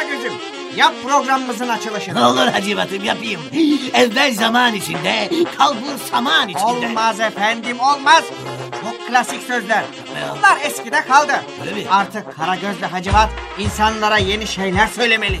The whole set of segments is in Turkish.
Karagöz'üm. Yap programımızın açılışını. Ne olur Hacivat'ım yapayım. Evvel zaman içinde, kalbur saman içinde. Olmaz efendim olmaz. Çok klasik sözler. Bunlar eskide kaldı. Öyle mi? Artık Karagöz ve Hacivat insanlara yeni şeyler söylemeli.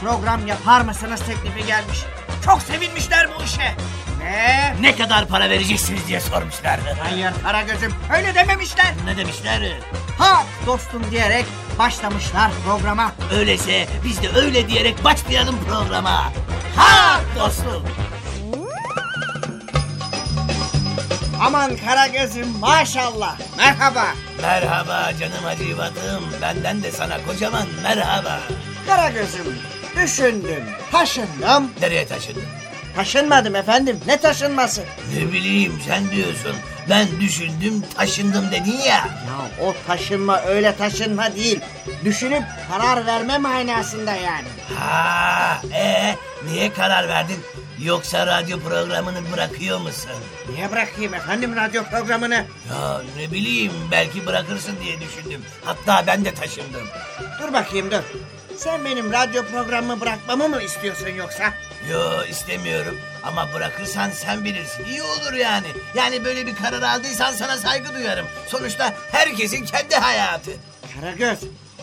program yapar mısınız teklifi gelmiş. Çok sevinmişler bu işe. Ve Ne kadar para vereceksiniz diye sormuşlardı. hayır Karagöz'üm öyle dememişler. Ne demişler? Ha dostum diyerek başlamışlar programa. Öyleyse biz de öyle diyerek başlayalım programa. Ha dostum. Aman Karagöz'üm maşallah. Merhaba. Merhaba canım Hacivat'ım. Benden de sana kocaman merhaba. Karagöz'üm düşündüm, taşındım. Nereye taşındın? Taşınmadım efendim. Ne taşınması? Ne bileyim sen diyorsun. Ben düşündüm taşındım dedin ya. Ya o taşınma öyle taşınma değil. Düşünüp karar verme manasında yani. Ha, e niye karar verdin? Yoksa radyo programını bırakıyor musun? Niye bırakayım efendim radyo programını? Ya ne bileyim belki bırakırsın diye düşündüm. Hatta ben de taşındım. Dur bakayım dur. Sen benim radyo programımı bırakmamı mı istiyorsun yoksa? Yo istemiyorum ama bırakırsan sen bilirsin. İyi olur yani. Yani böyle bir karar aldıysan sana saygı duyarım. Sonuçta herkesin kendi hayatı. Karagöz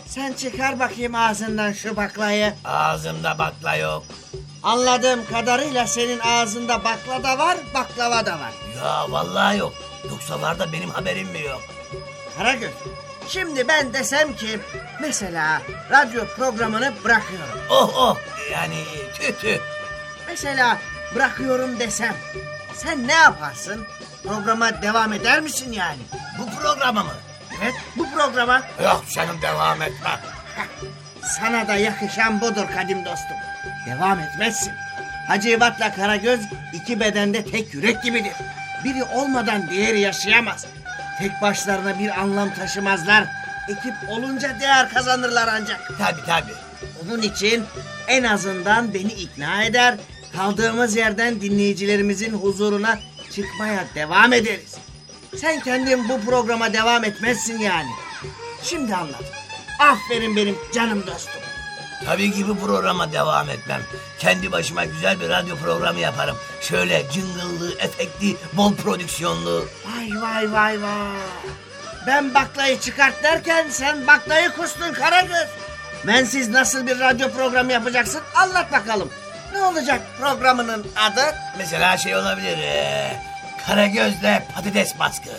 sen çıkar bakayım ağzından şu baklayı. Ağzımda bakla yok. Anladığım kadarıyla senin ağzında bakla da var, baklava da var. Ya vallahi yok. Yoksa var da benim haberim mi yok? Karagöz, şimdi ben desem ki mesela radyo programını bırakıyorum. Oh oh yani tüh tüh. Mesela bırakıyorum desem sen ne yaparsın? Programa devam eder misin yani? Bu programı mı? Evet bu programa Yok canım devam etme. sana da yakışan budur kadim dostum. Devam etmezsin. Hacivat'la Karagöz iki bedende tek yürek gibidir. Biri olmadan diğeri yaşayamaz. Tek başlarına bir anlam taşımazlar. Ekip olunca değer kazanırlar ancak. Tabi tabi. Onun için en azından beni ikna eder. Kaldığımız yerden dinleyicilerimizin huzuruna çıkmaya devam ederiz. Sen kendin bu programa devam etmezsin yani. Şimdi anladım. Aferin benim canım dostum. Tabii ki bu programa devam etmem. Kendi başıma güzel bir radyo programı yaparım. Şöyle cıngıllı, efektli, bol prodüksiyonlu. Vay vay vay vay. Ben baklayı çıkart derken sen baklayı kustun Karagöz. Bensiz nasıl bir radyo programı yapacaksın anlat bakalım. Ne olacak programının adı? Mesela şey olabilir. Ee, Karagöz'le patates baskı.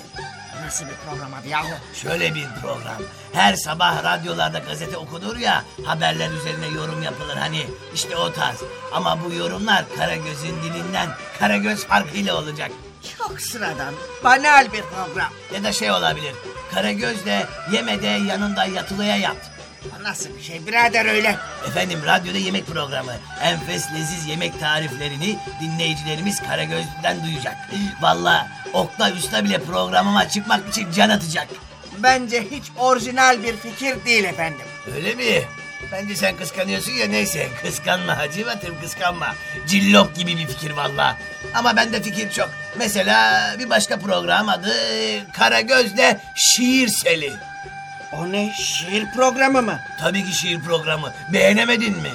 Nasıl bir program adı yahu? Şöyle bir program. Her sabah radyolarda gazete okunur ya haberler üzerine yorum yapılır hani işte o tarz. Ama bu yorumlar Karagöz'ün dilinden Karagöz farkıyla olacak. Çok sıradan, banal bir program. Ya da şey olabilir. Karagöz'le yemede yanında yatılıya yat. O Nasıl bir şey birader öyle? Efendim radyoda yemek programı. Enfes leziz yemek tariflerini dinleyicilerimiz Karagöz'den duyacak. Valla Okla Usta bile programıma çıkmak için can atacak. Bence hiç orijinal bir fikir değil efendim. Öyle mi? Bence sen kıskanıyorsun ya neyse. Kıskanma Hacı Batım kıskanma. Cillop gibi bir fikir valla. Ama bende fikir çok. Mesela bir başka program adı Karagöz'de Şiir Seli. O ne şiir programı mı? Tabii ki şiir programı. Beğenemedin mi?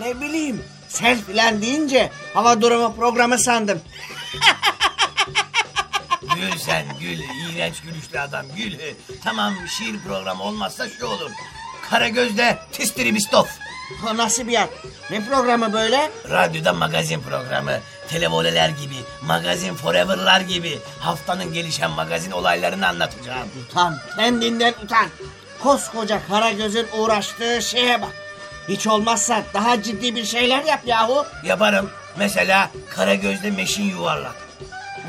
Ne bileyim. Sel filan deyince hava durumu programı sandım. Gül sen gül. iğrenç gülüşlü adam gül. Tamam şiir programı olmazsa şu olur. Karagöz'de Tistrimistof. O nasıl bir yer? Ne programı böyle? Radyoda magazin programı. Televoleler gibi, magazin forever'lar gibi haftanın gelişen magazin olaylarını anlatacağım. Utan, kendinden utan. Koskoca Karagöz'ün uğraştığı şeye bak. Hiç olmazsa daha ciddi bir şeyler yap yahu. Yaparım. Mesela Karagöz'de meşin yuvarlak.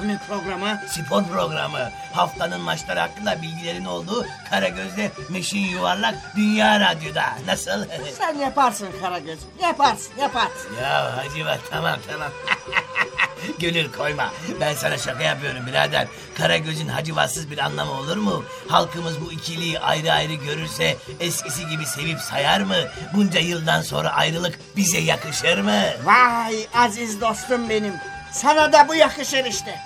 Bu ne programı? Spor programı. Haftanın maçları hakkında bilgilerin olduğu Karagöz'de Meşin Yuvarlak Dünya Radyo'da. Nasıl? Sen yaparsın Karagöz. Yaparsın yaparsın. ya Hacı bak tamam tamam. Gönül koyma. Ben sana şaka yapıyorum birader. Karagöz'ün hacivatsız bir anlamı olur mu? Halkımız bu ikiliyi ayrı ayrı görürse eskisi gibi sevip sayar mı? Bunca yıldan sonra ayrılık bize yakışır mı? Vay aziz dostum benim. Sana da bu yakışır işte.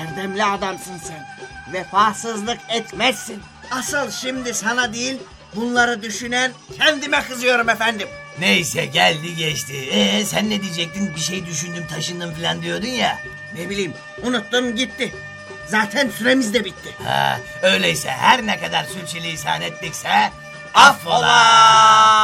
Erdemli adamsın sen. Vefasızlık etmezsin. Asıl şimdi sana değil bunları düşünen kendime kızıyorum efendim. Neyse geldi geçti. Ee sen ne diyecektin? Bir şey düşündüm taşındım falan diyordun ya. Ne bileyim unuttum gitti. Zaten süremiz de bitti. Ha, öyleyse her ne kadar sürçülisan ettikse affola.